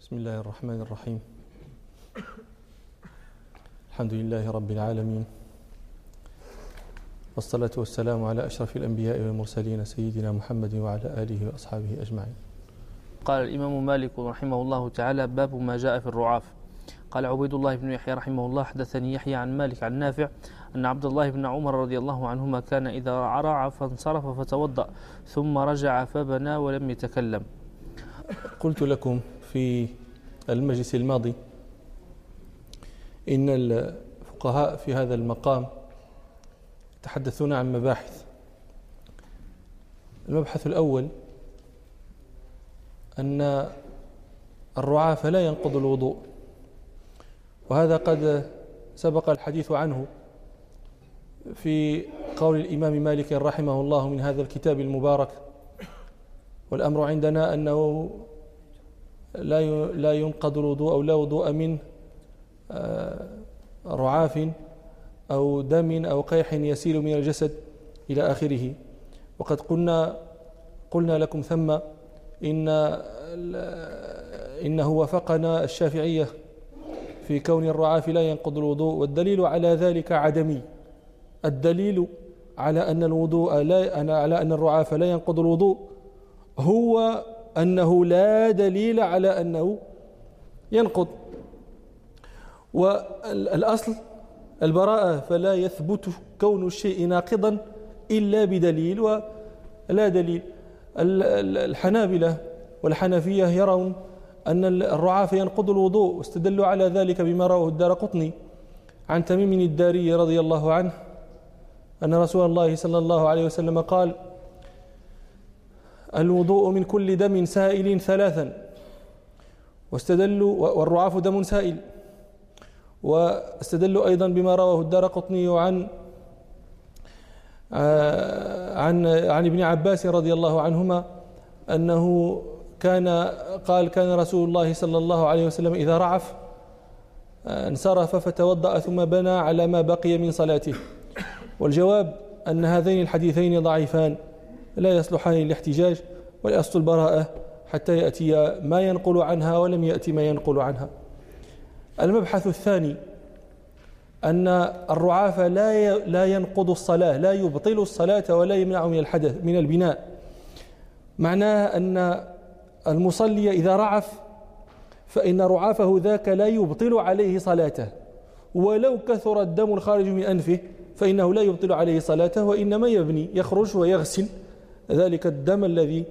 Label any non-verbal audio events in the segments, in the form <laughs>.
بسم الله الرحمن الرحيم. الحمد لله رب العالمين. والصلاة والسلام على أشرف الأنبياء والمرسلين سيدنا محمد وعلى آله وأصحابه أجمعين. قال الإمام مالك رحمه الله تعالى باب ما جاء في الرعاف قال عبيد الله بن يحيى رحمه الله حدثني يحيى عن مالك عن نافع أن عبد الله بن عمر رضي الله عنهما كان إذا رعى فانصرف فتوضأ ثم رجع فبنى ولم يتكلم. قلت لكم في المجلس الماضي إن الفقهاء في هذا المقام يتحدثون عن مباحث. المبحث الأول أن الرعاة لا ينقض الوضوء وهذا قد سبق الحديث عنه في قول الإمام مالك رحمه الله من هذا الكتاب المبارك والأمر عندنا أنه لا لا ينقض الوضوء أو لا وضوء من آه، رعاف أو دم أو قيح يسيل من الجسد إلى آخره. وقد قلنا قلنا لكم ثم إن إنه وافقنا الشافعية في كون الرعاف لا ينقض الوضوء والدليل على ذلك عدمي. الدليل على أن الوضوء لا على أن الرعاف لا ينقض الوضوء هو أنه لا دليل على أنه ينقض. والأصل البراءة فلا يثبت كون الشيء ناقضا إلا بدليل ولا دليل. الحنابلة والحنفية يرون أن الرعاف ينقض الوضوء واستدلوا على ذلك بما رواه الدار قطني عن تميم الداري رضي الله عنه أن رسول الله صلى الله عليه وسلم قال الوضوء من كل دم سائل ثلاثا. واستدلوا والرعاف دم سائل. واستدلوا أيضا بما رواه الدار قطني عن آه، عن عن ابن عباس رضي الله عنهما أنه كان قال كان رسول الله صلى الله عليه وسلم إذا رعف آه، انصرف فتوضأ ثم بنى على ما بقي من صلاته. والجواب أن هذين الحديثين ضعيفان لا يصلحان للاحتجاج والأصل البراءة حتى يأتي ما ينقل عنها ولم يأتي ما ينقل عنها. المبحث الثاني أن الرعاف لا لا ينقض الصلاة لا يبطل الصلاة ولا يمنع من الحدث من البناء. معناه أن المصلي إذا رعف فإن رعافه ذاك لا يبطل عليه صلاته. ولو كثر الدم الخارج من أنفه فإنه لا يبطل عليه صلاته وإنما يبني يخرج ويغسل. ذلك الدم الذي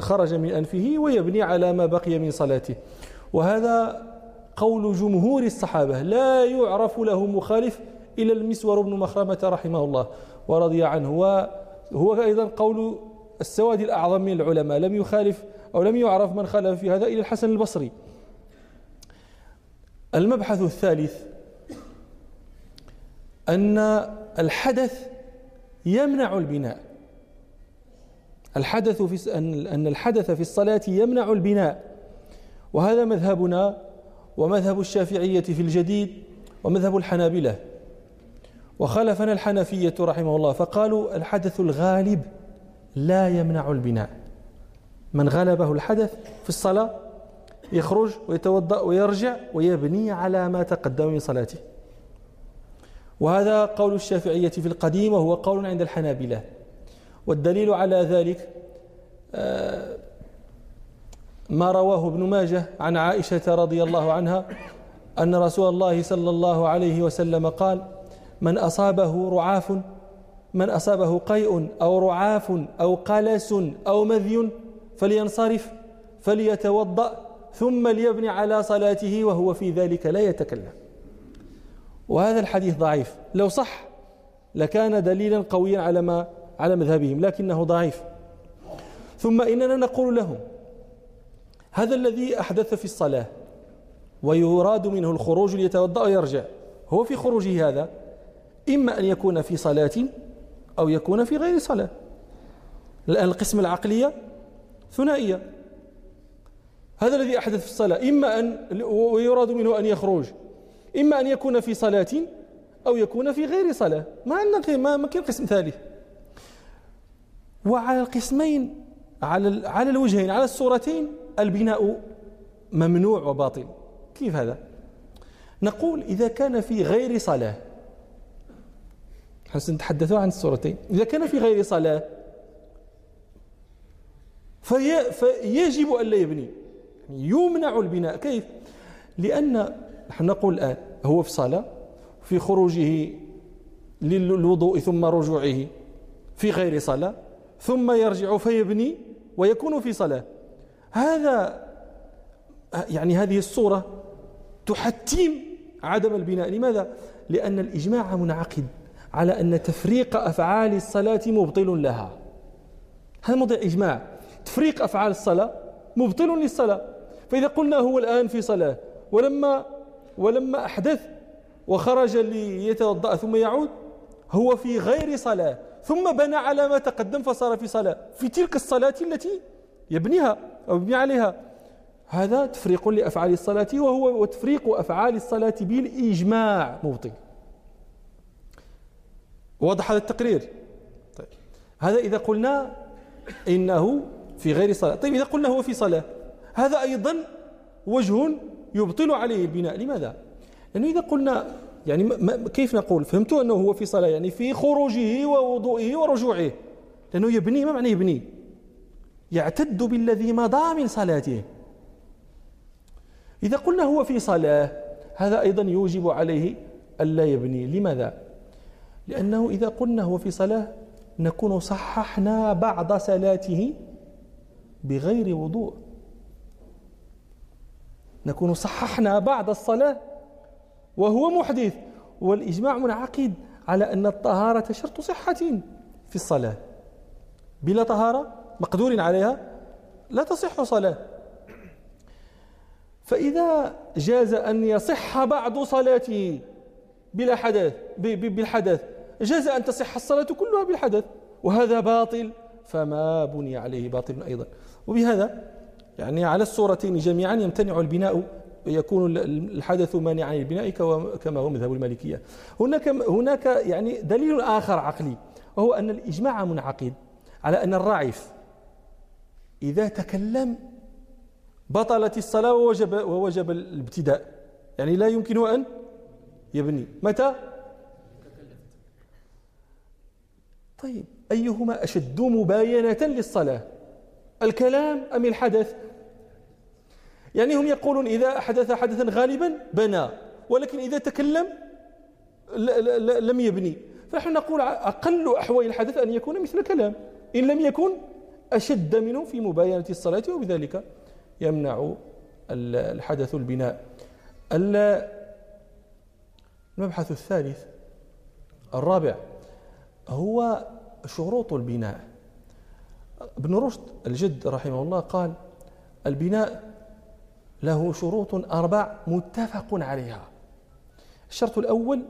خرج من أنفه ويبني على ما بقي من صلاته. وهذا قول جمهور الصحابة. لا يعرف له مخالف إلى المسور بن مخرمة رحمه الله ورضي عنه. وهو أيضا قول السواد الأعظم من العلماء. لم يخالف أو لم يعرف من خالف في هذا إلى الحسن البصري. المبحث الثالث أن الحدث يمنع البناء. الحدث في أن الحدث في الصلاة يمنع البناء. وهذا مذهبنا ومذهب الشافعية في الجديد ومذهب الحنابلة. وخالفنا الحنفية رحمه الله فقالوا الحدث الغالب لا يمنع البناء. من غلبه الحدث في الصلاة يخرج ويتوضأ ويرجع ويبني على ما تقدم من صلاته. وهذا قول الشافعية في القديم وهو قول عند الحنابلة. والدليل على ذلك آه، ما رواه ابن ماجه عن عائشة رضي الله عنها أن رسول الله صلى الله عليه وسلم قال من أصابه رعاف من أصابه قيء أو رعاف أو قلس أو مذي فلينصرف فليتوضأ ثم ليبني على صلاته وهو في ذلك لا يتكلم. وهذا الحديث ضعيف. لو صح لكان دليلا قويا على ما على مذهبهم لكنه ضعيف. ثم إننا نقول لهم هذا الذي أحدث في الصلاة ويراد منه الخروج ليتوضأ ويرجع هو في خروجه هذا إما أن يكون في صلاة أو يكون في غير صلاة. الآن القسم العقلية ثنائية. هذا الذي أحدث في الصلاة إما أن ويراد منه أن يخرج إما أن يكون في صلاة أو يكون في غير صلاة. ما عندنا ما كاين قسم ثالث؟ وعلى القسمين على على الوجهين على الصورتين البناء ممنوع وباطل. كيف هذا؟ نقول إذا كان في غير صلاة سنتحدث عن الصورتين. إذا كان في غير صلاة في فيجب أن لا يبني. يمنع البناء. كيف؟ لأن نقول الآن هو في صلاة في خروجه للوضوء ثم رجوعه في غير صلاة. ثم يرجع فيبني ويكون في صلاة. هذا يعني هذه الصورة تحتم عدم البناء. لماذا؟ لأن الإجماع منعقد على أن تفريق أفعال الصلاة مبطل لها. هذا موضع إجماع. تفريق أفعال الصلاة مبطل للصلاة. فإذا قلنا هو الآن في صلاة ولما ولما أحدث وخرج ليتوضأ ثم يعود هو في غير صلاة. ثم بنى على ما تقدم فصار في صلاة في تلك الصلاة التي يبنيها أو يبني عليها. هذا تفريق لأفعال الصلاة وهو وتفريق أفعال الصلاة بالإجماع. مبطل واضح هذا التقرير؟ طيب. هذا إذا قلنا إنه في غير صلاة. طيب إذا قلنا هو في صلاة هذا أيضا وجه يبطل عليه البناء. لماذا؟ لأنه إذا قلنا يعني ما كيف نقول؟ فهمتوا أنه هو في صلاة يعني في خروجه ووضوئه ورجوعه. لأنه يبني ما معنى يبني؟ يعتد بالذي مضى من صلاته. إذا قلنا هو في صلاة هذا أيضا يوجب عليه ألا يبني. لماذا؟ لأنه إذا قلنا هو في صلاة نكون صححنا بعض صلاته بغير وضوء. نكون صححنا بعض الصلاة وهو محدث. والإجماع منعقد على أن الطهارة شرط صحة في الصلاة. بلا طهارة مقدور عليها لا تصح صلاة. فإذا جاز أن يصح بعض صلاته بلا حدث بالحدث جاز أن تصح الصلاة كلها بالحدث. وهذا باطل فما بني عليه باطل أيضا. وبهذا يعني على الصورتين جميعا يمتنع البناء يكون الحدث مانعا للبناء كما هو مذهب المالكية. هناك هناك يعني دليل آخر عقلي وهو أن الإجماع منعقد على أن الراعف إذا تكلم بطلت الصلاة ووجب, ووجب الابتداء. يعني لا يمكن أن يبني. متى؟ طيب أيهما أشد مباينة للصلاة؟ الكلام أم الحدث؟ يعني هم يقولون إذا أحدث حدثا غالبا بنى ولكن إذا تكلم لم يبني. فنحن نقول أقل أحوال الحدث أن يكون مثل كلام. إن لم يكن أشد منه في مباينة الصلاة وبذلك يمنع الحدث البناء. المبحث الثالث الرابع هو شروط البناء. ابن رشد الجد رحمه الله قال البناء له شروط أربع متفق عليها. الشرط الأول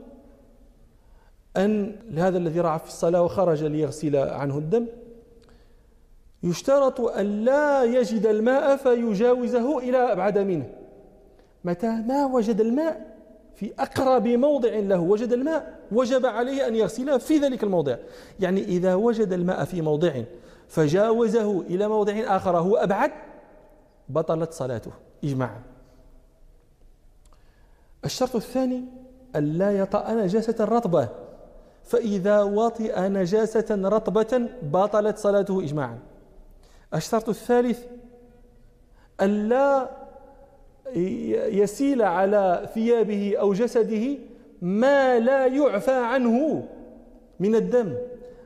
أن لهذا الذي رعى في الصلاة وخرج ليغسل عنه الدم يشترط أن لا يجد الماء فيجاوزه إلى أبعد منه. متى؟ ما وجد الماء في أقرب موضع له. وجد الماء وجب عليه أن يغسله في ذلك الموضع. يعني إذا وجد الماء في موضع فجاوزه إلى موضع آخر هو أبعد بطلت صلاته. إجماعا. الشرط الثاني ألا يطأ نجاسة رطبة. فإذا وطئ نجاسة رطبة بطلت صلاته إجماعا. الشرط الثالث ألا يسيل على ثيابه أو جسده ما لا يعفى عنه من الدم.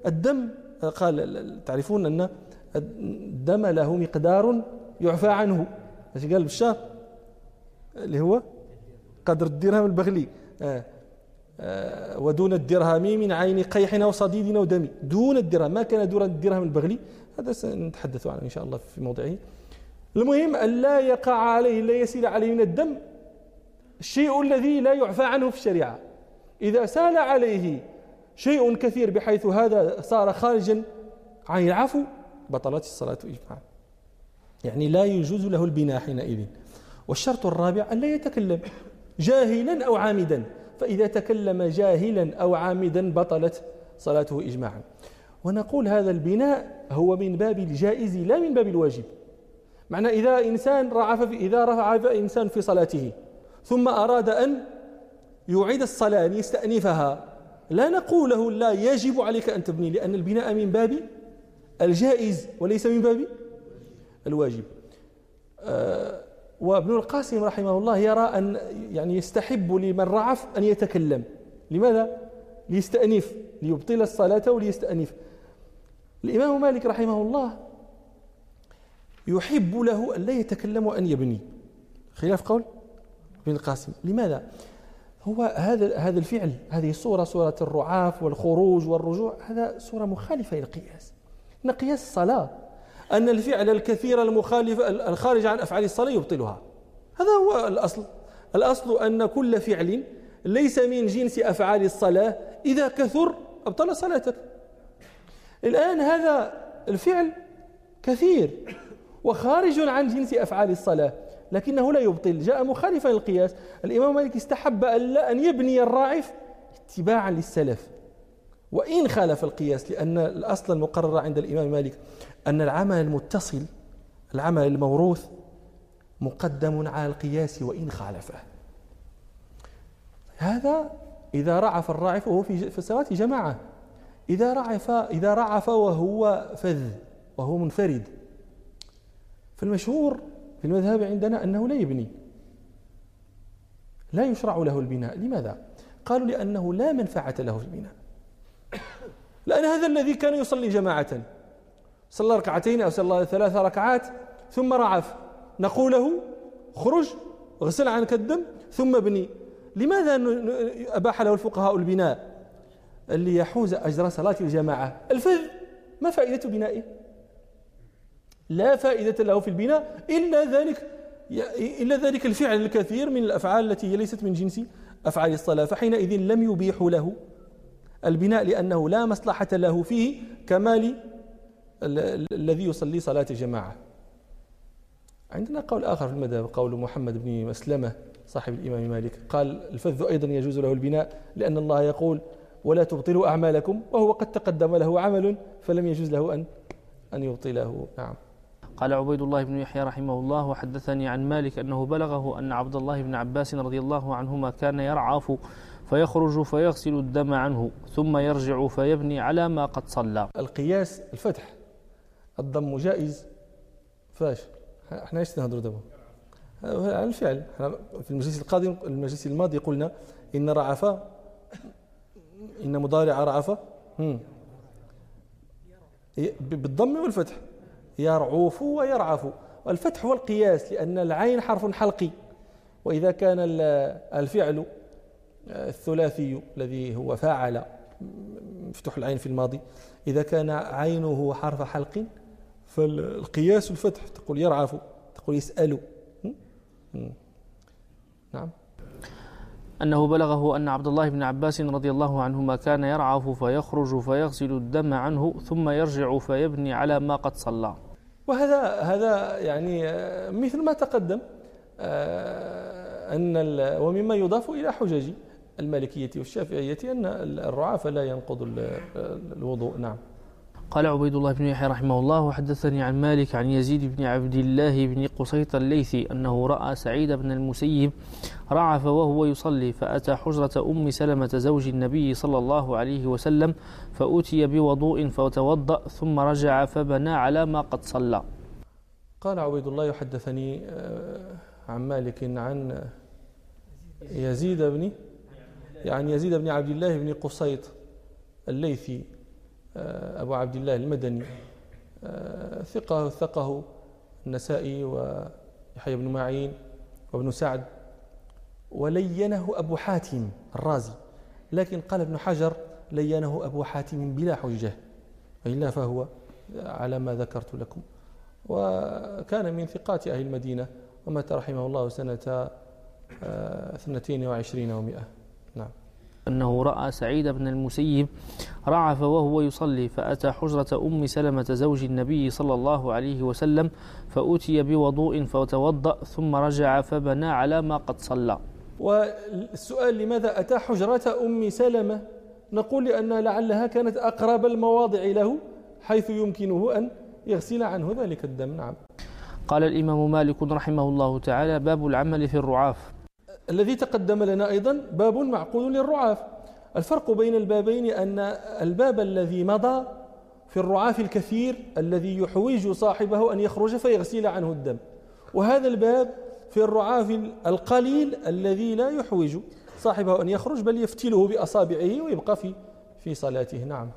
الدم قال تعرفون أن الدم له مقدار يعفى عنه. إيش قال بالشهر اللي هو قدر الدرهم البغلي آه. آه ودون الدرهم من عين قيح أو صديد أو دم. دون الدرهم ما كان دون الدرهم البغلي هذا سنتحدث عنه إن شاء الله في موضعه. المهم أن لا يقع عليه لا يسيل عليه من الدم الشيء الذي لا يعفى عنه في الشريعة. إذا سال عليه شيء كثير بحيث هذا صار خارجا عن العفو بطلت الصلاة إجماعا. يعني لا يجوز له البناء حينئذ. والشرط الرابع أن لا يتكلم جاهلا أو عامدا. فإذا تكلم جاهلا أو عامدا بطلت صلاته إجماعا. ونقول هذا البناء هو من باب الجائز لا من باب الواجب. معنى إذا إنسان رعف في إذا رعف إنسان في صلاته ثم أراد أن يعيد الصلاة أن يستأنفها لا نقول له لا يجب عليك أن تبني لأن البناء من باب الجائز وليس من باب الواجب. آه، وابن القاسم رحمه الله يرى أن يعني يستحب لمن رعف أن يتكلم. لماذا؟ ليستأنف ليبطل الصلاة وليستأنف. الإمام مالك رحمه الله يحب له أن لا يتكلم وأن يبني. خلاف قول ابن القاسم. لماذا؟ هو هذا هذا الفعل هذه الصورة صورة الرعاف والخروج والرجوع هذا صورة مخالفة إلى القياس إن قياس الصلاة أن الفعل الكثير المخالف الخارج عن أفعال الصلاة يبطلها. هذا هو الأصل. الأصل أن كل فعل ليس من جنس أفعال الصلاة. إذا كثر أبطل صلاتك. الآن هذا الفعل كثير وخارج عن جنس أفعال الصلاة لكنه لا يبطل. جاء مخالفا للقياس. الإمام مالك استحب أن يبني الراعف اتباعا للسلف. وإن خالف القياس لأن الأصل المقرر عند الإمام مالك أن العمل المتصل العمل الموروث مقدم على القياس وإن خالفه. هذا إذا رعف الراعف وهو في الصلاة جماعة. إذا رعف إذا رعف وهو فذ وهو منفرد. فالمشهور في المذهب عندنا أنه لا يبني. لا يشرع له البناء. لماذا؟ قالوا لأنه لا منفعة له في البناء. لأن هذا الذي كان يصلي جماعة. صلى ركعتين أو صلى ثلاث ركعات ثم رعف. نقول له خرج غسل عنك الدم ثم ابني لماذا أباح له الفقهاء البناء؟ اللي يحوز أجر صلاة الجماعة. الفذ ما فائدة بنائه؟ لا فائدة له في البناء إلا ذلك إلا ذلك الفعل الكثير من الأفعال التي هي ليست من جنس أفعال الصلاة. فحينئذ لم يبيحوا له البناء لأنه لا مصلحة له فيه كمال الذي يصلي صلاة الجماعة عندنا قول آخر في المذهب قول محمد بن مسلمة صاحب الإمام مالك قال الفذ أيضا يجوز له البناء لأن الله يقول ولا تبطلوا أعمالكم وهو قد تقدم له عمل فلم يجوز له أن أن يبطله. نعم. قال عبيد الله بن يحيى رحمه الله وحدثني عن مالك أنه بلغه أن عبد الله بن عباس رضي الله عنهما كان يرعاف فيخرج فيغسل الدم عنه ثم يرجع فيبني على ما قد صلى. القياس الفتح الضم جائز. فاش؟ إحنا إيش نهضروا دابا؟ على الفعل. في المجلس القادم المجلس الماضي قلنا إن رعف إن مضارع رعف بالضم والفتح. يرعوف ويرعف. والفتح هو القياس لأن العين حرف حلقي. وإذا كان الفعل الثلاثي الذي هو فاعل مفتوح العين في الماضي. إذا كان عينه حرف حلق فالقياس الفتح تقول يرعف تقول يسأل نعم. أنه بلغه أن عبد الله بن عباس رضي الله عنهما كان يرعف فيخرج فيغسل الدم عنه ثم يرجع فيبني على ما قد صلى. وهذا هذا يعني مثل ما تقدم أن ومما يضاف إلى حجج المالكية والشافعية أن الرعاف لا ينقض الوضوء. نعم. قال عبيد الله بن يحيى رحمه الله وحدثني عن مالك عن يزيد بن عبد الله بن قصيط الليثي أنه رأى سعيد بن المسيب رعف وهو يصلي فأتى حجرة أم سلمة زوج النبي صلى الله عليه وسلم فأتي بوضوء فتوضأ ثم رجع فبنى على ما قد صلى. قال عبيد الله يحدثني آه، عن مالك عن يزيد بن يعني يزيد بن عبد الله بن قصيط الليثي. أبو عبد الله المدني آه، ثقة ثقه النسائي ويحيى بن معين وابن سعد. ولينه أبو حاتم الرازي. لكن قال ابن حجر لينه أبو حاتم بلا حجة. وإلا فهو على ما ذكرت لكم. وكان من ثقات أهل المدينة. ومات رحمه الله سنة آه، اثنتين وعشرين ومائة. نعم أنه رأى سعيد بن المسيب رعف وهو يصلي فأتى حجرة أم سلمة زوج النبي صلى الله عليه وسلم فأتي بوضوء فتوضأ ثم رجع فبنى على ما قد صلى. والسؤال لماذا أتى حجرة أم سلمة؟ نقول لأن لعلها كانت أقرب المواضع له حيث يمكنه أن يغسل عنه ذلك الدم. نعم. قال الإمام مالك رحمه الله تعالى باب العمل في الرعاف. الذي تقدم لنا أيضا باب معقول للرعاف. الفرق بين البابين أن الباب الذي مضى في الرعاف الكثير الذي يحوج صاحبه أن يخرج فيغسل عنه الدم وهذا الباب في الرعاف القليل الذي لا يحوج صاحبه أن يخرج بل يفتله بأصابعه ويبقى في في صلاته. نعم.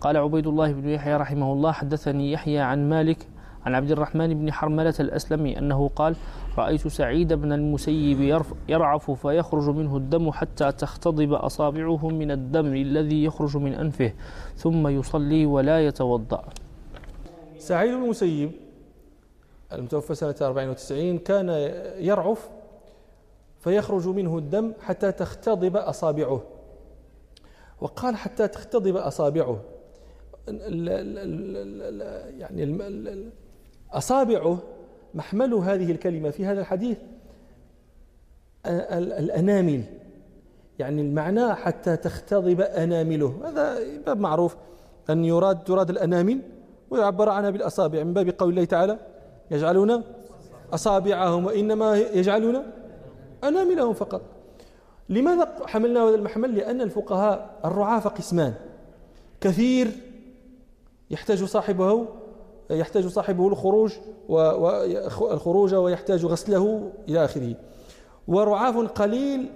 قال عبيد الله بن يحيى رحمه الله حدثني يحيى عن مالك عن عبد الرحمن بن حرملة الأسلمي أنه قال رأيت سعيد بن المسيب يرعف فيخرج منه الدم حتى تختضب أصابعه من الدم الذي يخرج من أنفه ثم يصلي ولا يتوضأ. سعيد بن المسيب المتوفى سنة 94 كان يرعف فيخرج منه الدم حتى تختضب أصابعه. وقال حتى تختضب أصابعه. يعني أصابعه محمل هذه الكلمة في هذا الحديث الأنامل. يعني المعنى حتى تختضب أنامله. هذا باب معروف. أن يراد تراد الأنامل ويعبر عنها بالأصابع. من باب قول الله تعالى يجعلون أصابعهم وإنما يجعلون أناملهم فقط. لماذا حملنا هذا المحمل؟ لأن الفقهاء الرعاف قسمان كثير يحتاج صاحبه يحتاج صاحبه الخروج والخروج ويحتاج غسله إلى آخره. ورعاف قليل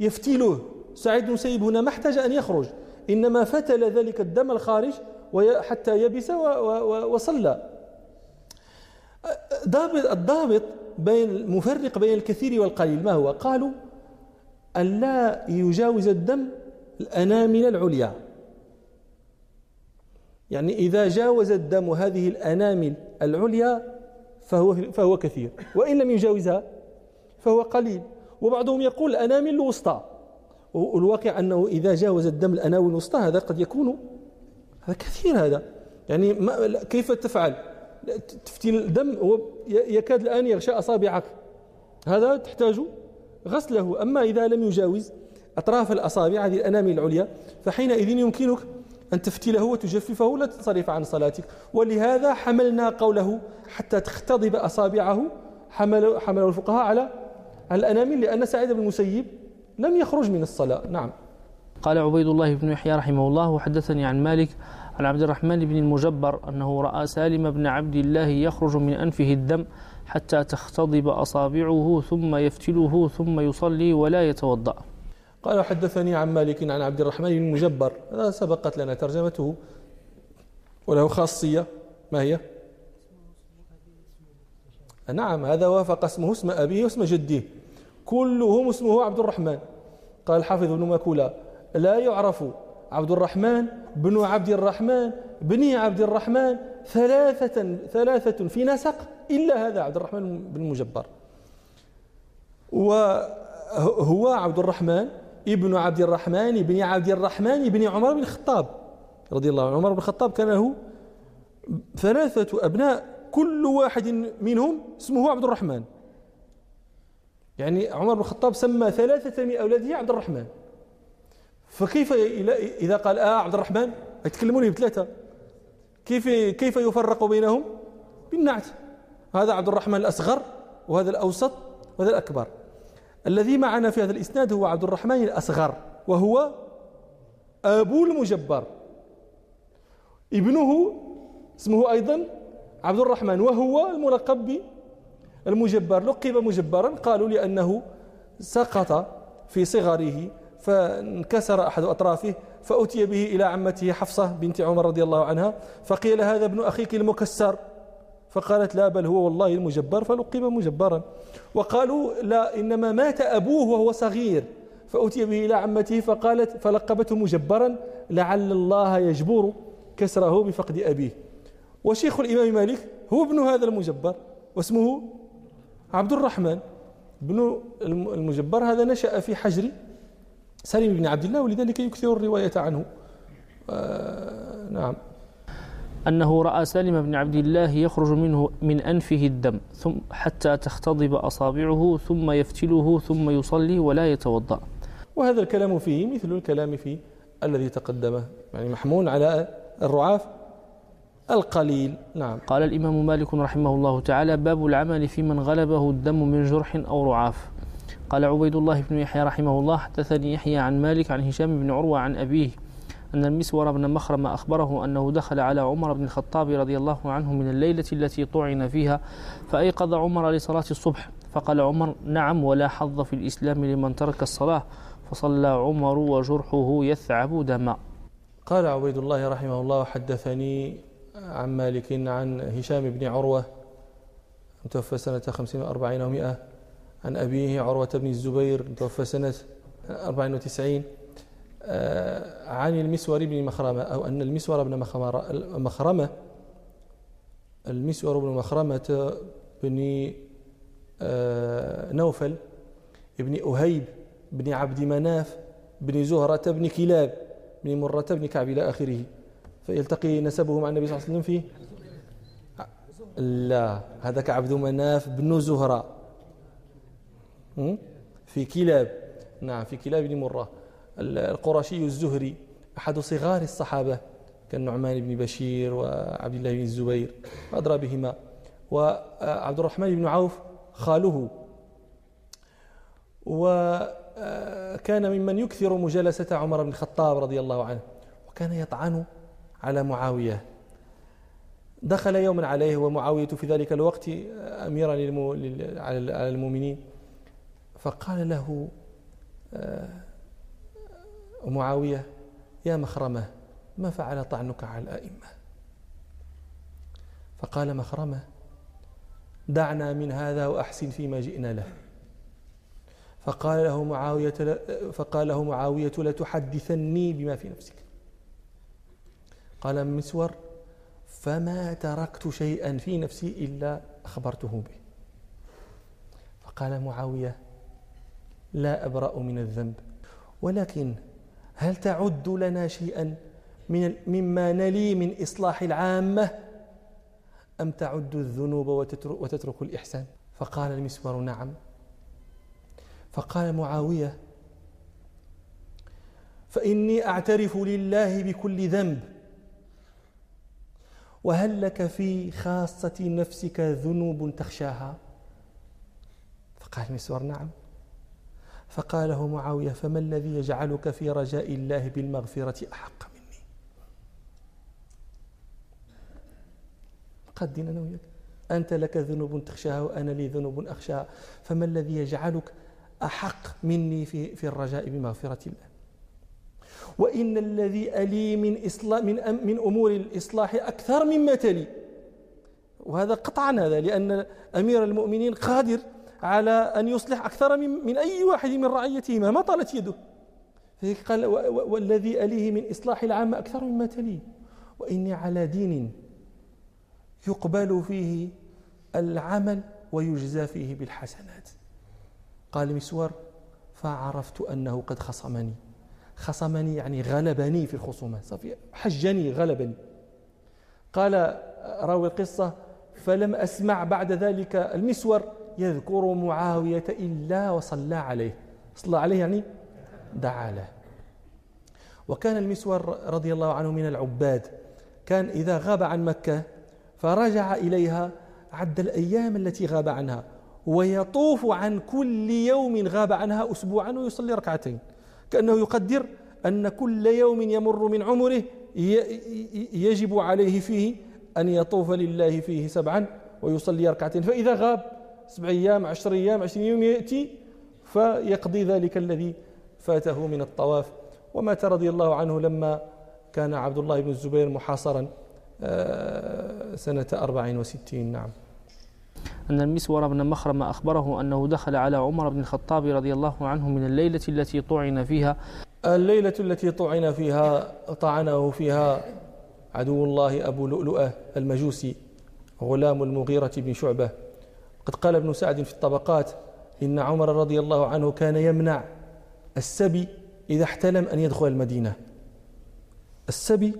يفتله سعيد بن مسيب هنا ما احتاج أن يخرج إنما فتل ذلك الدم الخارج حتى يبس وصلى. ضابط الضابط بين المفرق بين الكثير والقليل ما هو؟ قالوا أن لا يجاوز الدم الأنامل العليا. يعني إذا جاوز الدم هذه الأنامل العليا فهو فهو كثير. وإن لم يجاوزها فهو قليل. وبعضهم يقول الأنامل الوسطى. والواقع أنه إذا جاوز الدم الأنامل الوسطى هذا قد يكون هذا كثير هذا. يعني ما كيف تفعل؟ تفتيل الدم هو يكاد الآن يغشى أصابعك. هذا تحتاج غسله. أما إذا لم يجاوز أطراف الأصابع هذه الأنامل العليا فحينئذ يمكنك أن تفتله وتجففه ولا تنصرف عن صلاتك. ولهذا حملنا قوله حتى تختضب أصابعه حمل حمله الفقهاء على الأنامل لأن سعيد بن المسيب لم يخرج من الصلاة. نعم. قال عبيد الله بن يحيى رحمه الله وحدثني عن مالك عن عبد الرحمن بن المجبر أنه رأى سالم بن عبد الله يخرج من أنفه الدم حتى تختضب أصابعه ثم يفتله ثم يصلي ولا يتوضأ. قال حدثني عن مالك عن عبد الرحمن بن المجبر هذا سبقت لنا ترجمته وله خاصية ما هي؟ نعم هذا وافق اسمه اسم أبيه واسم جده كلهم اسمه عبد الرحمن. قال الحافظ بن مكولة لا يعرف عبد الرحمن بن عبد الرحمن بني عبد الرحمن ثلاثة ثلاثة في نسق إلا هذا عبد الرحمن بن مجبر. وهو عبد الرحمن ابن عبد الرحمن بن عبد الرحمن بن عمر بن الخطاب رضي الله عنه. عمر بن الخطاب كان له ثلاثة أبناء كل واحد منهم اسمه عبد الرحمن. يعني عمر بن الخطاب سمى ثلاثة من أولاده عبد الرحمن. فكيف إذا قال آه عبد الرحمن؟ يتكلمون بثلاثة كيف كيف يفرق بينهم؟ بالنعت. هذا عبد الرحمن الأصغر وهذا الأوسط وهذا الأكبر. الذي معنا في هذا الإسناد هو عبد الرحمن الأصغر وهو أبو المجبر. ابنه اسمه أيضا عبد الرحمن وهو الملقب المجبر لقب مجبرا قالوا لأنه سقط في صغره فانكسر أحد أطرافه فأتي به إلى عمته حفصة بنت عمر رضي الله عنها فقيل هذا ابن أخيك المكسر. فقالت لا بل هو والله المجبر فلقب مجبرا. وقالوا لا إنما مات أبوه وهو صغير فأتي به إلى عمته فقالت فلقبته مجبرا لعل الله يجبر كسره بفقد أبيه. وشيخ الإمام مالك هو ابن هذا المجبر واسمه عبد الرحمن. ابن المجبر هذا نشأ في حجر سليم بن عبد الله ولذلك يكثر الرواية عنه. آه نعم. أنه رأى سالم بن عبد الله يخرج منه من أنفه الدم ثم حتى تختضب أصابعه ثم يفتله ثم يصلي ولا يتوضأ. وهذا الكلام فيه مثل الكلام في الذي تقدم يعني محمول على الرعاف القليل. نعم. قال الإمام مالك رحمه الله تعالى باب العمل في من غلبه الدم من جرح أو رعاف قال عبيد الله بن يحيى رحمه الله حدثني يحيى عن مالك عن هشام بن عروة عن أبيه أن المسور بن مخرم أخبره أنه دخل على عمر بن الخطاب رضي الله عنه من الليلة التي طعن فيها فأيقظ عمر لصلاة الصبح. فقال عمر نعم ولا حظ في الإسلام لمن ترك الصلاة. فصلى عمر وجرحه يثعب دما. قال عبيد الله رحمه الله حدثني عن مالك عن هشام بن عروة متوفى سنة خمسين وأربعين ومائة عن أبيه عروة بن الزبير متوفى سنة أربعين وتسعين عن المسور بن مخرمة أو أن المسور بن مخرمة المسور بن مخرمة بن آه، نوفل بن أهيب بن عبد مناف بن زهرة بن كلاب بن مرة بن كعب إلى آخره. فيلتقي نسبه مع النبي صلى الله عليه وسلم فيه لا هذاك عبد مناف بن زهرة. في كلاب. نعم في كلاب بن مرة. القرشي الزهري أحد صغار الصحابة كالنعمان بن بشير وعبد الله بن الزبير وأدرى بهما. وعبد الرحمن بن عوف خاله. وكان ممن يكثر مجالسة عمر بن الخطاب رضي الله عنه وكان يطعن على معاوية. دخل يوما عليه ومعاوية في ذلك الوقت أميرا على المؤمنين. فقال له آه، معاوية يا مخرمة ما فعل طعنك على الأئمة؟ فقال مخرمة دعنا من هذا وأحسن فيما جئنا له. فقال له معاوية فقال له معاوية لتحدثني بما في نفسك. قال مسور فما تركت شيئا في نفسي إلا أخبرته به. فقال معاوية لا أبرأ من الذنب ولكن هل تعد لنا شيئا من مما نلي من إصلاح العامة؟ أم تعد الذنوب وتترك الإحسان؟ فقال المسور نعم. فقال معاوية فإني أعترف لله بكل ذنب. وهل لك في خاصة نفسك ذنوب تخشاها؟ فقال المسور نعم. فقال له معاوية فما الذي يجعلك في رجاء الله بالمغفرة أحق مني؟ قدنا أنا وياك. أنت لك ذنوب تخشاها وأنا لي ذنوب أخشاها. فما الذي يجعلك أحق مني في, في الرجاء بمغفرة الله؟ وإن الذي ألي من, إصلاح من, من أمور الإصلاح أكثر مما تلي. وهذا قطعا هذا لأن أمير المؤمنين قادر على أن يصلح أكثر من, من أي واحد من رعيته مهما طالت يده. قال والذي أليه من إصلاح العامة أكثر مما تليه. وإني على دين يقبل فيه العمل ويجزى فيه بالحسنات. قال مسور فعرفت أنه قد خصمني. خصمني يعني غلبني في الخصومات. صافي حجني غلبني. قال راوي القصة فلم أسمع بعد ذلك المسور يذكر معاوية إلا وصلى عليه. صلى عليه يعني دعا له. وكان المسور رضي الله عنه من العباد كان إذا غاب عن مكة فرجع إليها عد الأيام التي غاب عنها ويطوف عن كل يوم غاب عنها أسبوعا ويصلي ركعتين. كأنه يقدر أن كل يوم يمر من عمره يجب عليه فيه أن يطوف لله فيه سبعا ويصلي ركعتين. فإذا غاب سبع أيام عشر أيام عشرين يوم يأتي فيقضي ذلك الذي فاته من الطواف. ومات رضي الله عنه لما كان عبد الله بن الزبير محاصرا آه، سنة أربع وستين. نعم. أن المسور بن مخرم أخبره أنه دخل على عمر بن الخطاب رضي الله عنه من الليلة التي طعن فيها. الليلة التي طعن فيها طعنه فيها عدو الله أبو لؤلؤة المجوسي غلام المغيرة بن شعبة. قد قال ابن سعد في الطبقات إن عمر رضي الله عنه كان يمنع السبي إذا احتلم أن يدخل المدينة. السبي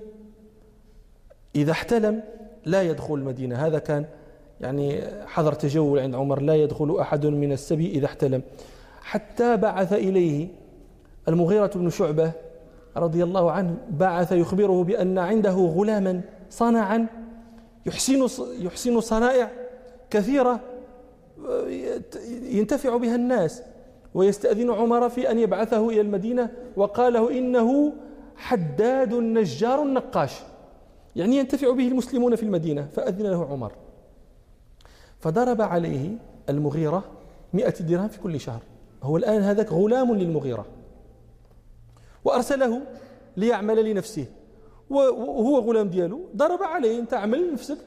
إذا احتلم لا يدخل المدينة. هذا كان يعني حظر تجول عند عمر. لا يدخل أحد من السبي إذا احتلم. حتى بعث إليه المغيرة بن شعبة رضي الله عنه. بعث يخبره بأن عنده غلاما صنعا يحسن يحسن صنائع كثيرة ينتفع بها الناس ويستأذن عمر في أن يبعثه إلى المدينة وقال له إنه حداد نجار نقاش. يعني ينتفع به المسلمون في المدينة فأذن له عمر. فضرب عليه المغيرة مئة درهم في كل شهر. هو الآن هذاك غلام للمغيرة. وأرسله ليعمل لنفسه. وهو غلام دياله ضرب عليه أنت عمل لنفسك.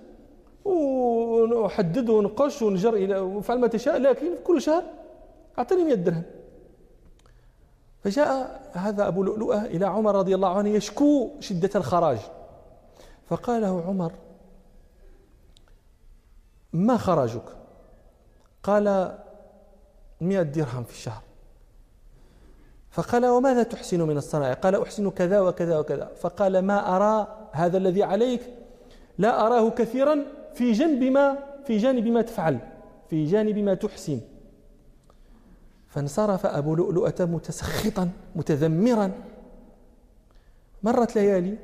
وحدد ونقش ونجر إلى وفعل ما تشاء لكن كل شهر أعطني 100 درهم. فجاء هذا أبو لؤلؤة إلى عمر رضي الله عنه يشكو شدة الخراج. فقال له عمر ما خرجك قال مئة درهم في الشهر. فقال وماذا تحسن من الصنائع قال أحسن كذا وكذا وكذا. فقال ما أرى هذا الذي عليك؟ لا أراه كثيرا في جنب ما في جانب ما تفعل في جانب ما تحسن. فانصرف أبو لؤلؤة متسخطا متذمرا. مرت ليالي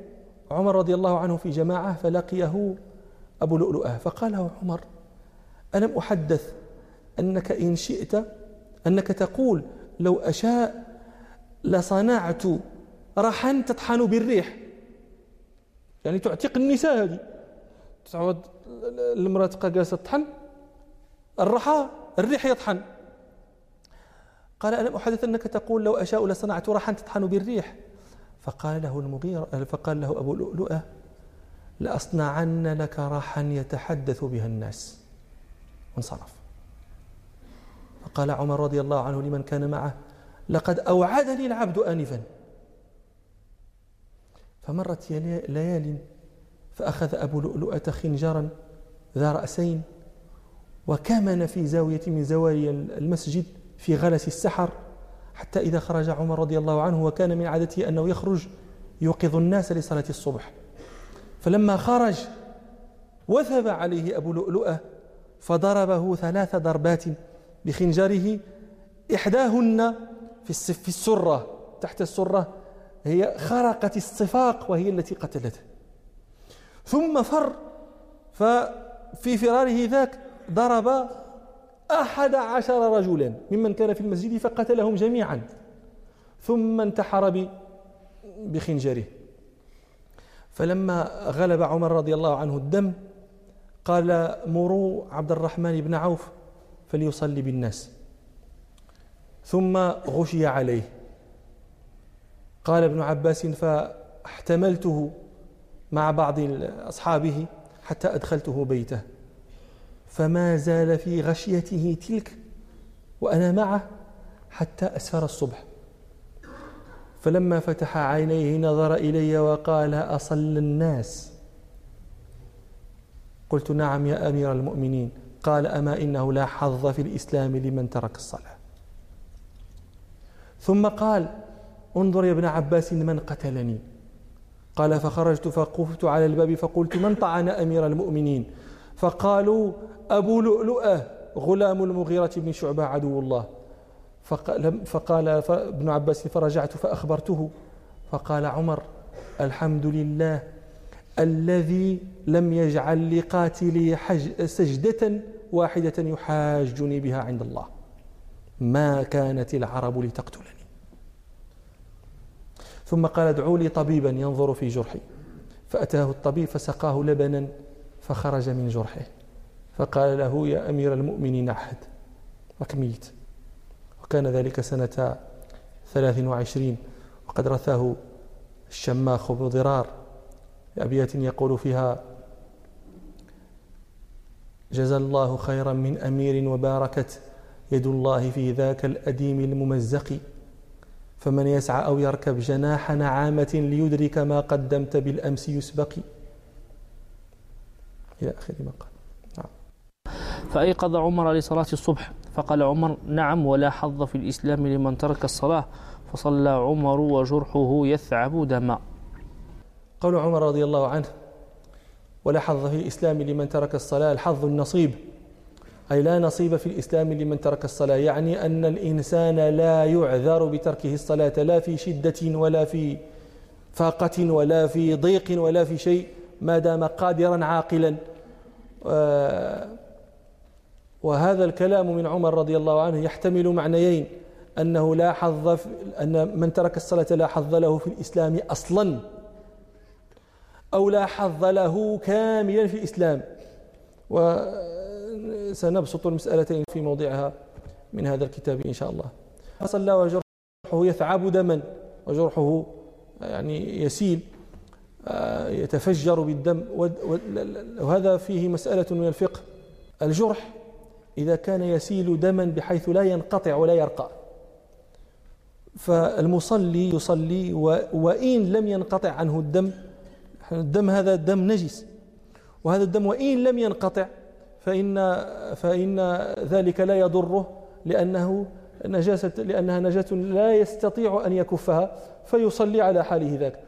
عمر رضي الله عنه في جماعة فلقيه أبو لؤلؤة فقال له عمر ألم أحدث أنك إن شئت أنك تقول لو أشاء لصنعت رحا تطحن بالريح؟ يعني تعتق النساء هذه. تعود المرأة تبقى جالسة تطحن الرحى الريح يطحن قال ألم أحدث أنك تقول لو أشاء لصنعت رحا تطحن بالريح؟ فقال له المغيرة فقال له أبو لؤلؤة لأصنعن لك رحا يتحدث بها الناس. وانصرف. فقال عمر رضي الله عنه لمن كان معه لقد أوعدني العبد آنفا. فمرت ليال فأخذ أبو لؤلؤة خنجرا ذا رأسين وكمن في زاوية من زوايا المسجد في غلس السحر حتى إذا خرج عمر رضي الله عنه وكان من عادته أنه يخرج يوقظ الناس لصلاة الصبح. فلما خرج وثب عليه أبو لؤلؤة فضربه ثلاث ضربات بخنجره إحداهن في السرة تحت السرة هي خرقت الصفاق وهي التي قتلته. ثم فر. ففي فراره ذاك ضرب أحد عشر رجلا ممن كان في المسجد فقتلهم جميعا. ثم انتحر بخنجره. فلما غلب عمر رضي الله عنه الدم قال مروا عبد الرحمن بن عوف فليصلي بالناس. ثم غشي عليه. قال ابن عباس فاحتملته مع بعض أصحابه حتى أدخلته بيته. فما زال في غشيته تلك وأنا معه حتى أسفر الصبح. فلما فتح عينيه نظر إلي وقال أصل الناس؟ قلت نعم يا أمير المؤمنين. قال أما إنه لا حظ في الإسلام لمن ترك الصلاة. ثم قال انظر يا ابن عباس من قتلني. قال فخرجت فقفت على الباب فقلت من طعن أمير المؤمنين؟ فقالوا أبو لؤلؤة غلام المغيرة بن شعبة عدو الله. فقال, فقال ابن عباس فرجعت فأخبرته. فقال عمر الحمد لله الذي لم يجعل لقاتلي حج سجدة واحدة يحاجني بها عند الله. ما كانت العرب لتقتلني. ثم قال ادعوا لي طبيبا ينظر في جرحي. فأتاه الطبيب فسقاه لبنا فخرج من جرحه. فقال له يا أمير المؤمنين أحد وكميت وكان ذلك سنة ثلاث وعشرين. وقد رثاه الشماخ بن ضرار. بأبيات يقول فيها جزى الله خيرا من أمير وباركت يد الله في ذاك الأديم الممزق. فمن يسعى أو يركب جناح نعامة ليدرك ما قدمت بالأمس يسبق. إلى آخر ما قال. نعم. فأيقظ عمر لصلاة الصبح؟ فقال عمر نعم ولا حظ في الإسلام لمن ترك الصلاة. فصلى عمر وجرحه يثعب دما. قول عمر رضي الله عنه ولا حظ في الإسلام لمن ترك الصلاة الحظ النصيب. أي لا نصيب في الإسلام لمن ترك الصلاة. يعني أن الإنسان لا يعذر بتركه الصلاة لا في شدة ولا في فاقة ولا في ضيق ولا في شيء ما دام قادرا عاقلا. وهذا الكلام من عمر رضي الله عنه يحتمل معنيين أنه لا حظ أن من ترك الصلاة لا حظ له في الإسلام أصلا أو لا حظ له كاملا في الإسلام. وسنبسط المسألتين في موضعها من هذا الكتاب إن شاء الله. صلى وجرحه يثعب دما وجرحه يعني يسيل آه، يتفجر بالدم وهذا فيه مسألة من الفقه. الجرح إذا كان يسيل دما بحيث لا ينقطع ولا يرقى. فالمصلي يصلي وإن لم ينقطع عنه الدم الدم هذا دم نجس. وهذا الدم وإن لم ينقطع فإن فإن ذلك لا يضره لأنه نجاسة لأنها نجاة لا يستطيع أن يكفها فيصلي على حاله ذاك.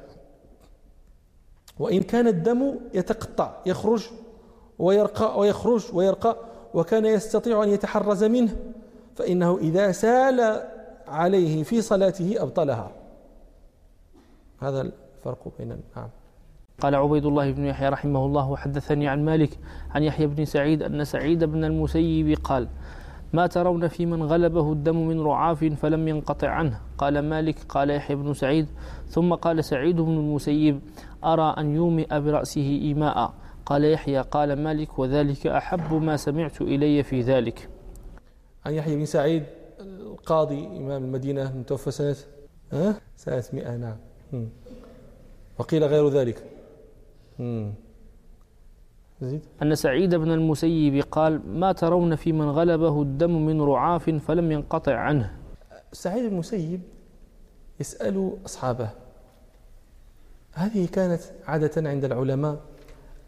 وإن كان الدم يتقطع يخرج ويرقى ويخرج ويرقى وكان يستطيع أن يتحرز منه فإنه إذا سال عليه في صلاته أبطلها. هذا الفرق بين نعم. قال عبيد الله بن يحيى رحمه الله وحدثني عن مالك عن يحيى بن سعيد أن سعيد بن المسيب قال ما ترون في من غلبه الدم من رعاف فلم ينقطع عنه. قال مالك قال يحيى بن سعيد ثم قال سعيد بن المسيب أرى أن يومئ برأسه إيماء. قال يحيى قال مالك وذلك أحب ما سمعت إلي في ذلك. عن يحيى بن سعيد القاضي إمام المدينة متوفى سنة؟ سنة 100 نعم. وقيل غير ذلك. زيد. أن سعيد بن المسيب قال ما ترون في من غلبه الدم من رعاف فلم ينقطع عنه. سعيد بن المسيب يسأل أصحابه هذه كانت عادة عند العلماء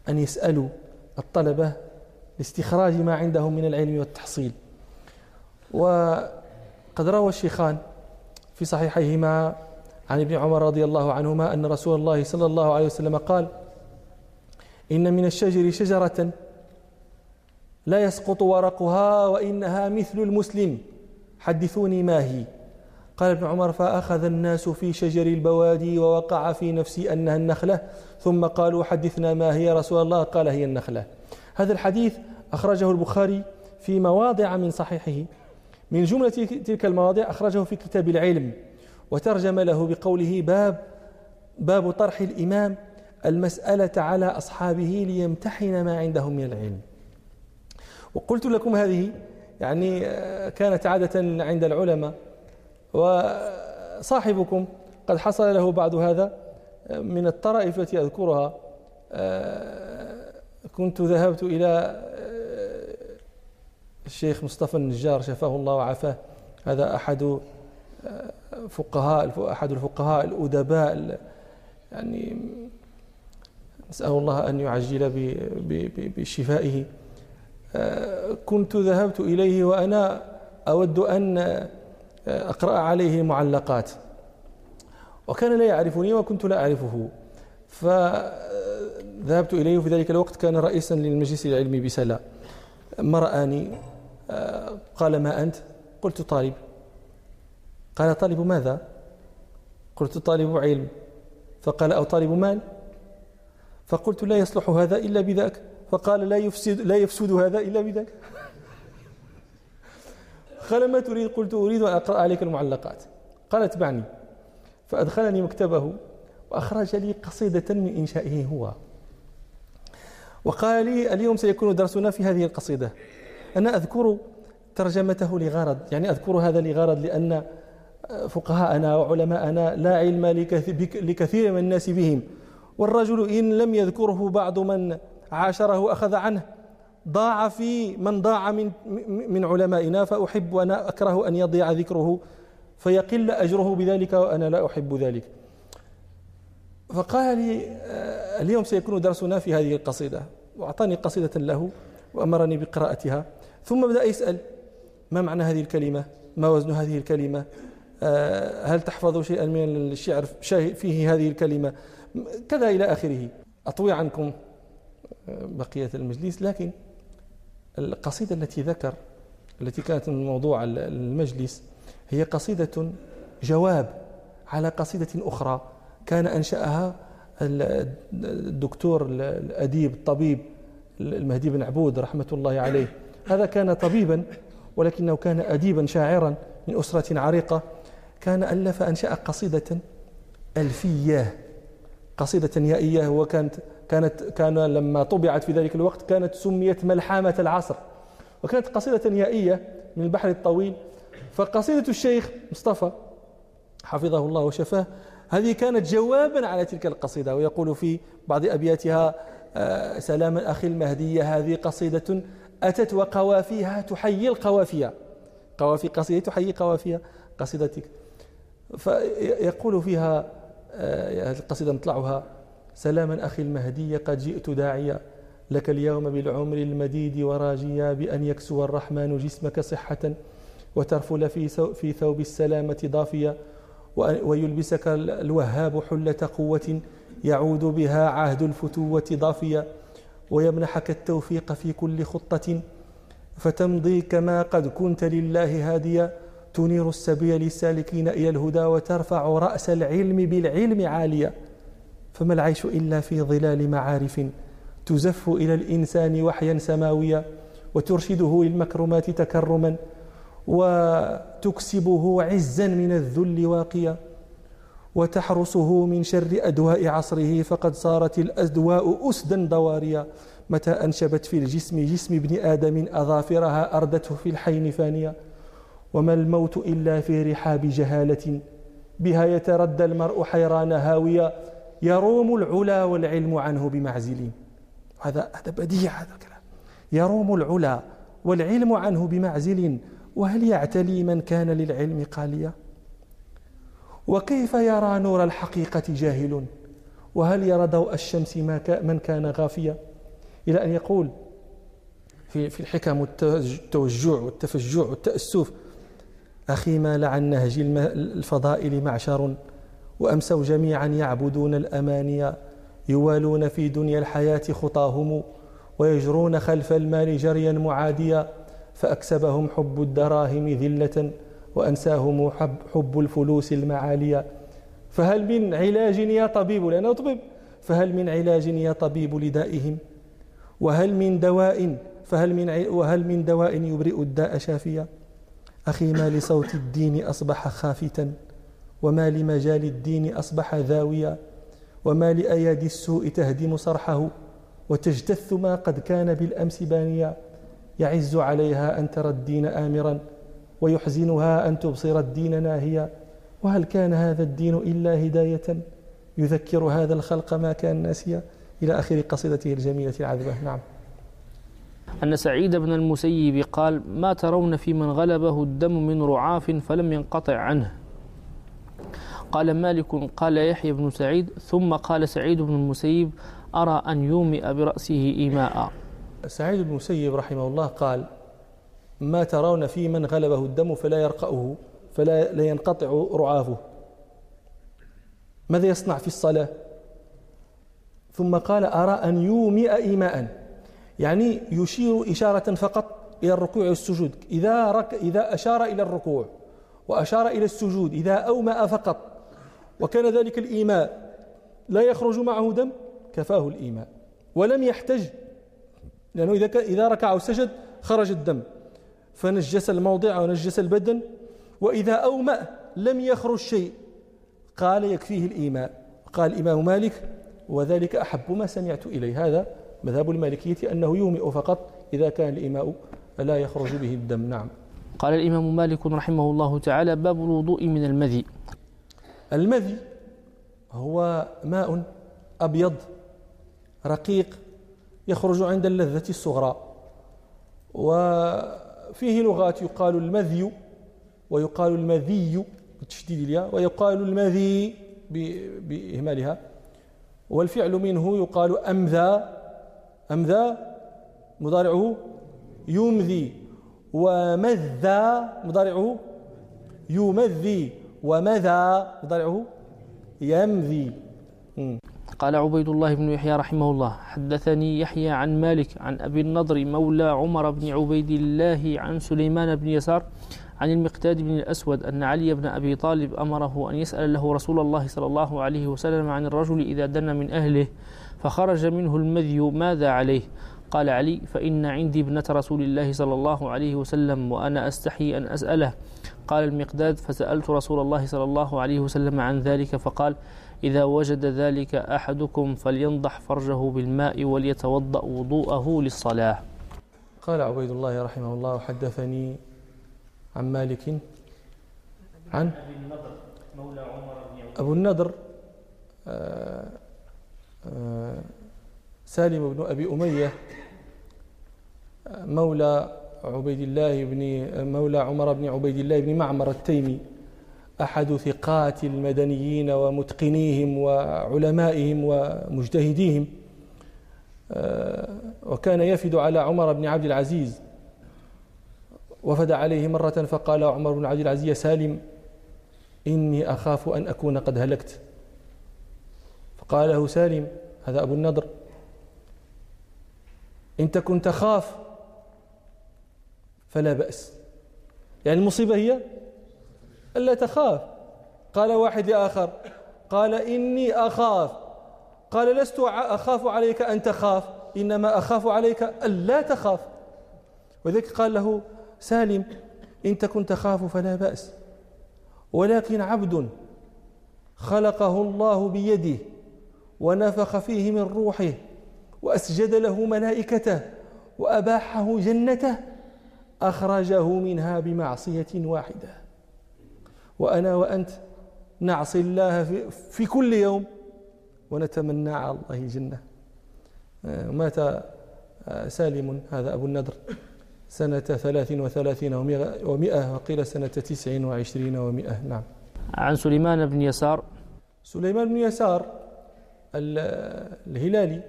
أن يسألوا الطلبة لاستخراج ما عندهم من العلم والتحصيل. وقد روى الشيخان في صحيحيهما عن ابن عمر رضي الله عنهما أن رسول الله صلى الله عليه وسلم قال إن من الشجر شجرة لا يسقط ورقها وإنها مثل المسلم. حدثوني ما هي؟ قال ابن عمر فأخذ الناس في شجر البوادي ووقع في نفسي أنها النخلة. ثم قالوا حدثنا ما هي رسول الله؟ قال هي النخلة. هذا الحديث أخرجه البخاري في مواضع من صحيحه. من جملة تلك المواضع أخرجه في كتاب العلم وترجم له بقوله باب باب طرح الإمام. المسألة على أصحابه ليمتحن ما عندهم من العلم. وقلت لكم هذه يعني كانت عادة عند العلماء وصاحبكم قد حصل له بعد هذا من الطرائف التي أذكرها كنت ذهبت إلى الشيخ مصطفى النجار شفاه الله وعافاه. هذا أحد فقهاء أحد الفقهاء الأدباء يعني نسأل الله أن يعجل بشفائه. كنت ذهبت إليه وأنا أود أن أقرأ عليه معلقات. وكان لا يعرفني وكنت لا أعرفه. فذهبت إليه في ذلك الوقت كان رئيسا للمجلس العلمي بسلا. مرآني قال ما أنت؟ قلت طالب. قال طالب ماذا؟ قلت طالب علم. فقال أو طالب مال؟ فقلت لا يصلح هذا إلا بذاك. فقال لا يفسد, لا يفسد هذا إلا بذاك. <laughs> قال ما تريد؟ قلت أريد أن أقرأ عليك المعلقات. قال اتبعني فأدخلني مكتبه وأخرج لي قصيدة من إنشائه هو. وقال لي اليوم سيكون درسنا في هذه القصيدة. أنا أذكر ترجمته لغرض يعني أذكر هذا لغرض لأن فقهاءنا وعلماءنا لا علم لكثير من الناس بهم. والرجل إن لم يذكره بعض من عاشره أخذ عنه. ضاع في من ضاع من من علمائنا فأحب وأنا أكره أن يضيع ذكره فيقل أجره بذلك وأنا لا أحب ذلك. فقال لي آه، اليوم سيكون درسنا في هذه القصيدة. وأعطاني قصيدة له وأمرني بقراءتها. ثم بدأ يسأل ما معنى هذه الكلمة؟ ما وزن هذه الكلمة؟ آه، هل تحفظ شيئا من الشعر؟ فيه هذه الكلمة. كذا إلى آخره. أطوي عنكم آه، بقية المجلس لكن القصيدة التي ذكر التي كانت من موضوع المجلس هي قصيدة جواب على قصيدة أخرى كان أنشأها الدكتور الأديب الطبيب المهدي بن عبود رحمة الله عليه. هذا كان طبيبا ولكنه كان أديبا شاعرا من أسرة عريقة. كان ألف أنشأ قصيدة ألفية. قصيدة يائية وكانت كانت كان لما طبعت في ذلك الوقت كانت سميت ملحمة العصر. وكانت قصيدة يائية من البحر الطويل. فقصيدة الشيخ مصطفى حفظه الله وشفاه هذه كانت جوابا على تلك القصيدة. ويقول في بعض أبياتها آه، سلام أخي المهدية هذه قصيدة أتت وقوافيها تحيي القوافية. قوافي قصيدة تحيي قوافية قصيدتك. فيقول فيها هذه القصيدة نطلعها؟ سلاما أخي المهدي قد جئت داعيا. لك اليوم بالعمر المديد وراجيا بأن يكسو الرحمن جسمك صحة وترفل في في ثوب السلامة ضافيا. ويلبسك الوهاب حلة قوة يعود بها عهد الفتوة ضافيا. ويمنحك التوفيق في كل خطة فتمضي كما قد كنت لله هاديا. تنير السبيل للسالكين إلى الهدى وترفع رأس العلم بالعلم عاليا. فما العيش إلا في ظلال معارف تزف إلى الإنسان وحيا سماويا وترشده للمكرمات تكرما وتكسبه عزا من الذل واقيا. وتحرسه من شر أدواء عصره فقد صارت الأدواء أسدا ضواريا متى أنشبت في الجسم جسم ابن آدم أظافرها أردته في الحين فانيا. وما الموت إلا في رحاب جهالة بها يتردى المرء حيران هاويا يروم العلا والعلم عنه بمعزل. هذا هذا بديع هذا الكلام يروم العلا والعلم عنه بمعزل وهل يعتلي من كان للعلم قاليا؟ وكيف يرى نور الحقيقة جاهل؟ وهل يرى ضوء الشمس من كان غافيا؟ إلى أن يقول في في الحكم والتوجع والتفجع والتأسف أخي ما لعن نهج الفضائل معشر وأمسوا جميعا يعبدون الأماني يوالون في دنيا الحياة خطاهم ويجرون خلف المال جريا معاديا فأكسبهم حب الدراهم ذلة وأنساهم حب, حب الفلوس المعالية. فهل من علاج يا طبيب؟ لأنه طبيب فهل من علاج يا طبيب لدائهم؟ وهل من دواء؟ فهل من وهل من دواء يبرئ الداء شافيا؟ أخي ما لصوت الدين أصبح خافتا وما لمجال الدين أصبح ذاويا وما لأيادي السوء تهدم صرحه وتجتث ما قد كان بالأمس بانيا. يعز عليها أن ترى الدين آمرا ويحزنها أن تبصر الدين ناهيا. وهل كان هذا الدين إلا هداية؟ يذكر هذا الخلق ما كان ناسيا. إلى آخر قصيدته الجميلة العذبة. نعم. أن سعيد بن المسيب قال ما ترون في من غلبه الدم من رعاف فلم ينقطع عنه. قال مالك قال يحيى بن سعيد ثم قال سعيد بن المسيب أرى أن يومئ برأسه إيماء. سعيد بن المسيب رحمه الله قال ما ترون في من غلبه الدم فلا يرقأه فلا لا ينقطع رعافه. ماذا يصنع في الصلاة؟ ثم قال أرى أن يومئ إيماء. يعني يشير إشارة فقط إلى الركوع والسجود إذا, رك إذا أشار إلى الركوع وأشار إلى السجود إذا أومأ فقط وكان ذلك الإيماء لا يخرج معه دم كفاه الإيماء. ولم يحتج لأنه إذا إذا ركع وسجد خرج الدم. فنجس الموضع ونجس البدن وإذا أومأ لم يخرج شيء. قال يكفيه الإيماء. قال الإمام مالك وذلك أحب ما سمعت إليه. هذا مذهب المالكية أنه يومئ فقط إذا كان الإيماء لا يخرج به الدم. نعم. قال الإمام مالك رحمه الله تعالى باب الوضوء من المذي. المذي هو ماء أبيض رقيق يخرج عند اللذة الصغرى. وفيه لغات يقال المذي ويقال المذي بتشديد الياء ويقال المذي بإهمالها. والفعل منه يقال أمذى أمذى مضارعه يمذي. ومذى مضارعه يمذي. ومذى مضارعه يمذي. قال عبيد الله بن يحيى رحمه الله حدثني يحيى عن مالك عن أبي النضر مولى عمر بن عبيد الله عن سليمان بن يسار عن المقتاد بن الأسود أن علي بن أبي طالب أمره أن يسأل له رسول الله صلى الله عليه وسلم عن الرجل إذا دن من أهله. فخرج منه المذي ماذا عليه؟ قال علي فإن عندي ابنة رسول الله صلى الله عليه وسلم وأنا أستحي أن أسأله. قال المقداد فسألت رسول الله صلى الله عليه وسلم عن ذلك فقال إذا وجد ذلك أحدكم فلينضح فرجه بالماء وليتوضأ وضوءه للصلاة. قال عبيد الله رحمه الله حدثني عن مالك عن أبو النضر آه، آه، سالم بن أبي أمية مولى عبيد الله بن مولى عمر بن عبيد الله بن معمر التيمي أحد ثقات المدنيين ومتقنيهم وعلمائهم ومجتهديهم. وكان يفد على عمر بن عبد العزيز وفد عليه مرة فقال عمر بن عبد العزيز يا سالم إني أخاف أن أكون قد هلكت. فقال له سالم هذا أبو النضر. إن تكن تخاف فلا بأس. يعني المصيبة هي ألا تخاف. قال واحد لآخر قال إني أخاف. قال لست أخاف عليك أن تخاف إنما أخاف عليك ألا تخاف. وذلك قال له سالم إن تكن تخاف فلا بأس. ولكن عبد خلقه الله بيده. ونفخ فيه من روحه وأسجد له ملائكته وأباحه جنته أخرجه منها بمعصية واحدة. وأنا وأنت نعصي الله في, في كل يوم ونتمنى على الله الجنة. آه، مات آه، سالم هذا أبو النضر سنة ثلاث وثلاثين ومئة وقيل سنة تسع وعشرين ومئة. نعم. عن سليمان بن يسار. سليمان بن يسار الهلالي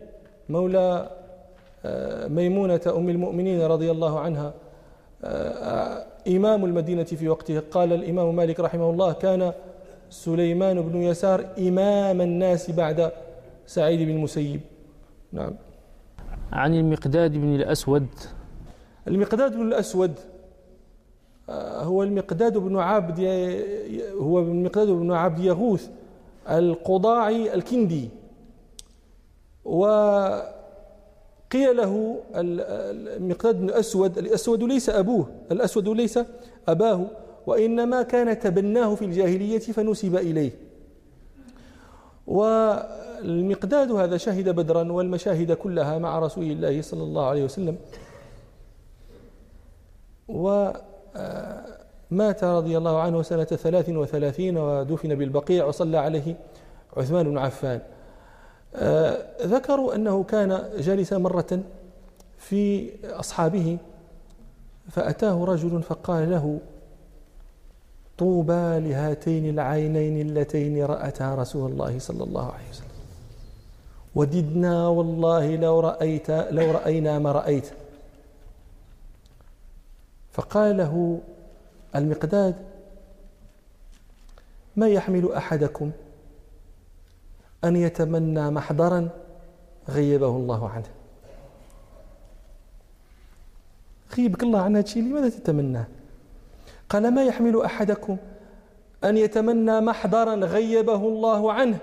مولى آه، ميمونة أم المؤمنين رضي الله عنها إمام المدينة في وقته. قال الإمام مالك رحمه الله كان سليمان بن يسار إمام الناس بعد سعيد بن المسيب. نعم. عن المقداد بن الأسود. المقداد بن الأسود آه، هو المقداد بن عبد هو المقداد بن عبد يغوث القضاعي الكندي. و قيل له المقداد بن الأسود الأسود ليس أبوه الأسود ليس أباه وإنما كان تبناه في الجاهلية فنسب إليه. والمقداد هذا شهد بدرا والمشاهد كلها مع رسول الله صلى الله عليه وسلم. ومات رضي الله عنه سنة ثلاث وثلاثين ودفن بالبقيع وصلى عليه عثمان بن عفان. آه، ذكروا أنه كان جالسا مرة في أصحابه فأتاه رجل فقال له طوبى لهاتين العينين اللتين رأتا رسول الله صلى الله عليه وسلم. وددنا والله لو رأيت لو رأينا ما رأيت. فقال له المقداد ما يحمل أحدكم؟ أن يتمنى محضرا غيبه الله عنه. غيبك الله عن هذا لماذا تتمناه قال ما يحمل أحدكم أن يتمنى محضرا غيبه الله عنه؟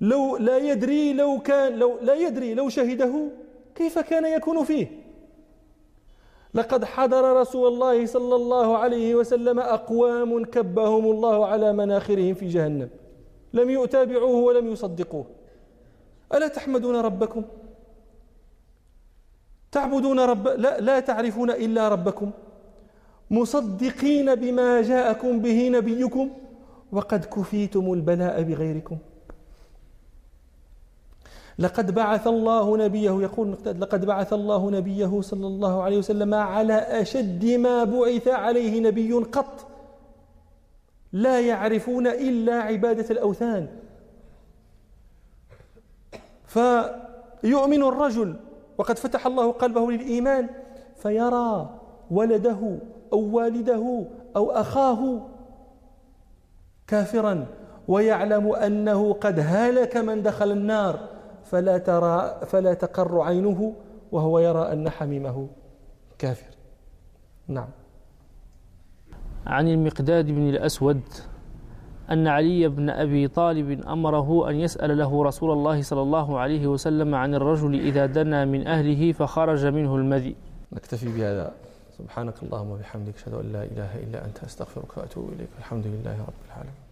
لو لا يدري لو كان لو لا يدري لو شهده كيف كان يكون فيه؟ لقد حضر رسول الله صلى الله عليه وسلم أقوام كبهم الله على مناخرهم في جهنم. لم يتابعوه ولم يصدقوه. ألا تحمدون ربكم؟ تعبدون رب لا, لا تعرفون إلا ربكم. مصدقين بما جاءكم به نبيكم. وقد كفيتم البلاء بغيركم. لقد بعث الله نبيه يقول لقد بعث الله نبيه صلى الله عليه وسلم على أشد ما بعث عليه نبي قط. لا يعرفون إلا عبادة الأوثان. فيؤمن الرجل وقد فتح الله قلبه للإيمان فيرى ولده أو والده أو أخاه كافرا ويعلم أنه قد هلك من دخل النار فلا ترى فلا تقر عينه وهو يرى أن حميمه كافر. نعم. عن المقداد بن الأسود أن علي بن أبي طالب أمره أن يسأل له رسول الله صلى الله عليه وسلم عن الرجل إذا دنا من أهله فخرج منه المذي. نكتفي بهذا. سبحانك اللهم وبحمدك أشهد أن لا إله إلا أنت أستغفرك وأتوب إليك. الحمد لله رب العالمين.